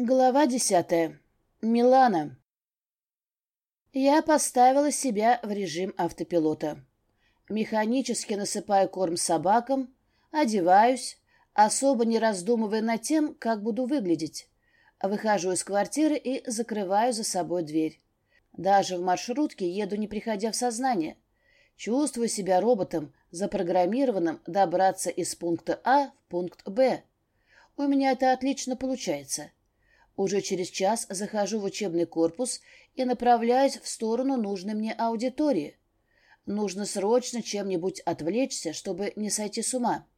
Глава десятая. Милана. Я поставила себя в режим автопилота. Механически насыпаю корм собакам, одеваюсь, особо не раздумывая над тем, как буду выглядеть. Выхожу из квартиры и закрываю за собой дверь. Даже в маршрутке еду, не приходя в сознание. Чувствую себя роботом, запрограммированным добраться из пункта А в пункт Б. У меня это отлично получается. Уже через час захожу в учебный корпус и направляюсь в сторону нужной мне аудитории. Нужно срочно чем-нибудь отвлечься, чтобы не сойти с ума.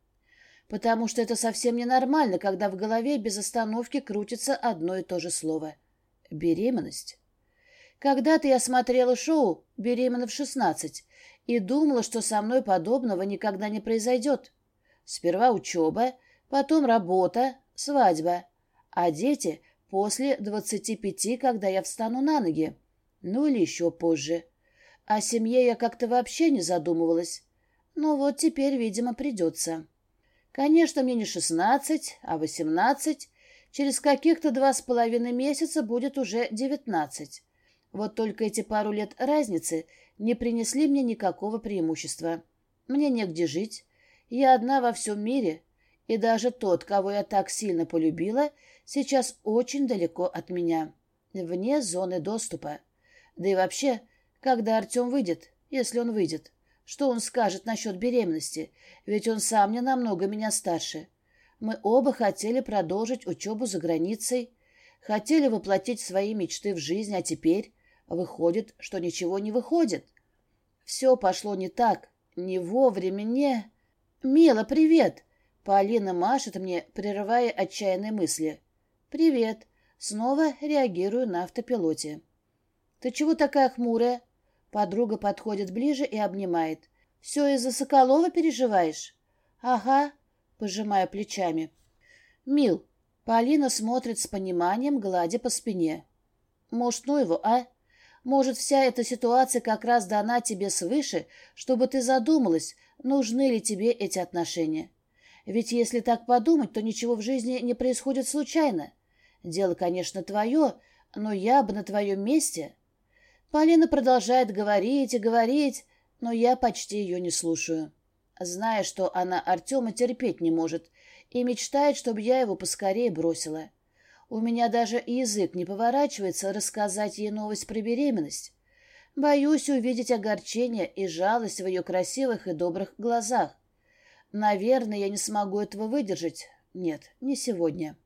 Потому что это совсем ненормально, когда в голове без остановки крутится одно и то же слово — беременность. Когда-то я смотрела шоу «Беременна в 16» и думала, что со мной подобного никогда не произойдет. Сперва учеба, потом работа, свадьба, а дети после двадцати пяти, когда я встану на ноги. Ну или еще позже. О семье я как-то вообще не задумывалась. Но вот теперь, видимо, придется. Конечно, мне не шестнадцать, а восемнадцать. Через каких-то два с половиной месяца будет уже девятнадцать. Вот только эти пару лет разницы не принесли мне никакого преимущества. Мне негде жить. Я одна во всем мире, и даже тот, кого я так сильно полюбила, сейчас очень далеко от меня, вне зоны доступа. Да и вообще, когда Артем выйдет, если он выйдет, что он скажет насчет беременности, ведь он сам не намного меня старше. Мы оба хотели продолжить учебу за границей, хотели воплотить свои мечты в жизнь, а теперь выходит, что ничего не выходит. Все пошло не так, не вовремя, не... «Мила, привет!» Полина машет мне, прерывая отчаянные мысли. «Привет». Снова реагирую на автопилоте. «Ты чего такая хмурая?» Подруга подходит ближе и обнимает. «Все из-за Соколова переживаешь?» «Ага», — пожимая плечами. «Мил». Полина смотрит с пониманием, гладя по спине. «Может, ну его, а? Может, вся эта ситуация как раз дана тебе свыше, чтобы ты задумалась, нужны ли тебе эти отношения?» Ведь если так подумать, то ничего в жизни не происходит случайно. Дело, конечно, твое, но я бы на твоем месте... Полина продолжает говорить и говорить, но я почти ее не слушаю. Зная, что она Артема терпеть не может и мечтает, чтобы я его поскорее бросила. У меня даже язык не поворачивается рассказать ей новость про беременность. Боюсь увидеть огорчение и жалость в ее красивых и добрых глазах. Наверное, я не смогу этого выдержать. Нет, не сегодня.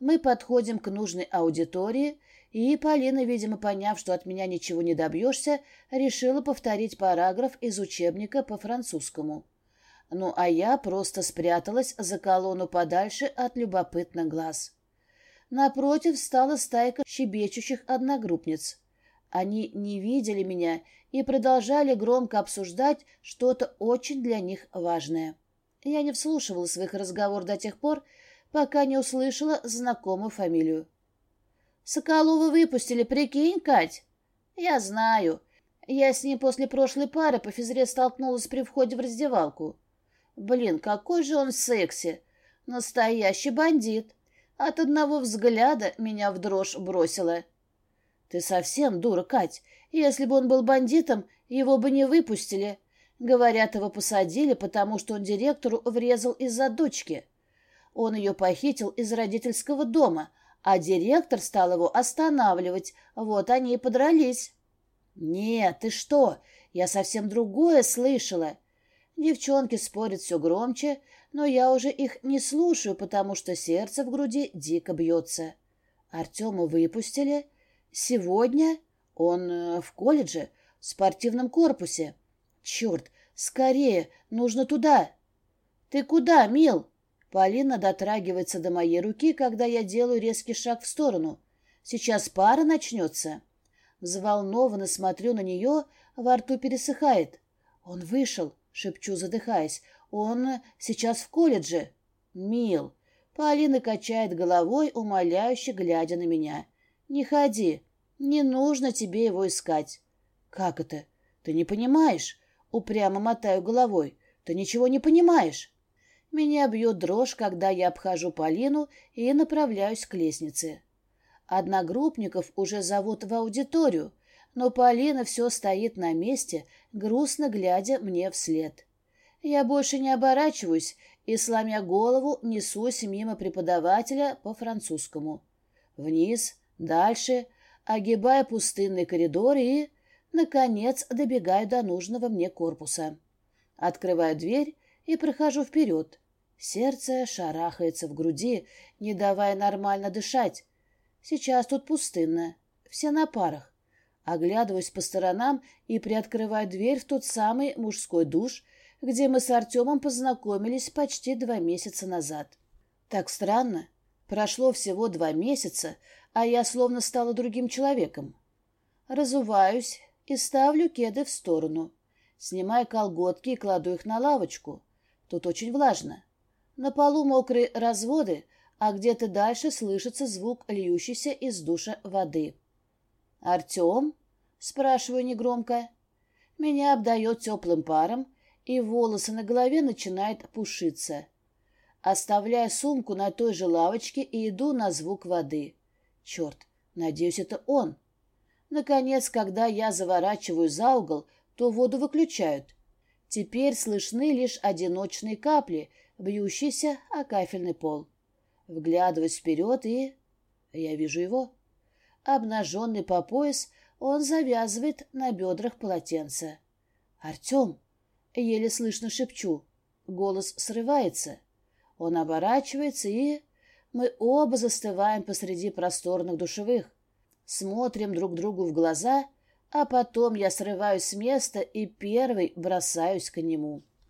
Мы подходим к нужной аудитории, и Полина, видимо, поняв, что от меня ничего не добьешься, решила повторить параграф из учебника по французскому. Ну, а я просто спряталась за колонну подальше от любопытных глаз. Напротив стала стайка щебечущих одногруппниц. Они не видели меня и продолжали громко обсуждать что-то очень для них важное. Я не вслушивалась в их разговор до тех пор, пока не услышала знакомую фамилию. «Соколова выпустили, прикинь, Кать?» «Я знаю. Я с ним после прошлой пары по физре столкнулась при входе в раздевалку. Блин, какой же он секси! Настоящий бандит. От одного взгляда меня в дрожь бросило. «Ты совсем дура, Кать. Если бы он был бандитом, его бы не выпустили. Говорят, его посадили, потому что он директору врезал из-за дочки. Он ее похитил из родительского дома, а директор стал его останавливать. Вот они и подрались». «Нет, ты что? Я совсем другое слышала». Девчонки спорят все громче, но я уже их не слушаю, потому что сердце в груди дико бьется. Артема выпустили, Сегодня он э, в колледже, в спортивном корпусе. Черт, скорее, нужно туда. Ты куда, мил? Полина дотрагивается до моей руки, когда я делаю резкий шаг в сторону. Сейчас пара начнется. Взволнованно смотрю на нее, во рту пересыхает. Он вышел, шепчу, задыхаясь. Он сейчас в колледже. Мил. Полина качает головой, умоляюще глядя на меня. «Не ходи. Не нужно тебе его искать». «Как это? Ты не понимаешь?» Упрямо мотаю головой. «Ты ничего не понимаешь». Меня бьет дрожь, когда я обхожу Полину и направляюсь к лестнице. Одногруппников уже зовут в аудиторию, но Полина все стоит на месте, грустно глядя мне вслед. Я больше не оборачиваюсь и, сломя голову, несусь мимо преподавателя по французскому. Вниз, дальше, огибая пустынный коридор и, наконец, добегаю до нужного мне корпуса. Открываю дверь и прохожу вперед. Сердце шарахается в груди, не давая нормально дышать. Сейчас тут пустынно, все на парах. Оглядываюсь по сторонам и приоткрываю дверь в тот самый мужской душ, где мы с Артемом познакомились почти два месяца назад. Так странно. Прошло всего два месяца, а я словно стала другим человеком. Разуваюсь и ставлю кеды в сторону. Снимаю колготки и кладу их на лавочку. Тут очень влажно. На полу мокрые разводы, а где-то дальше слышится звук льющейся из душа воды. «Артем?» — спрашиваю негромко. Меня обдает теплым паром, и волосы на голове начинают пушиться. Оставляю сумку на той же лавочке и иду на звук воды. Черт, надеюсь, это он. Наконец, когда я заворачиваю за угол, то воду выключают. Теперь слышны лишь одиночные капли, бьющиеся о кафельный пол. Вглядываюсь вперед и... Я вижу его. Обнаженный по пояс, он завязывает на бедрах полотенце. «Артем!» — еле слышно шепчу. Голос срывается. Он оборачивается, и... Мы оба застываем посреди просторных душевых. Смотрим друг другу в глаза, а потом я срываюсь с места и первый бросаюсь к нему.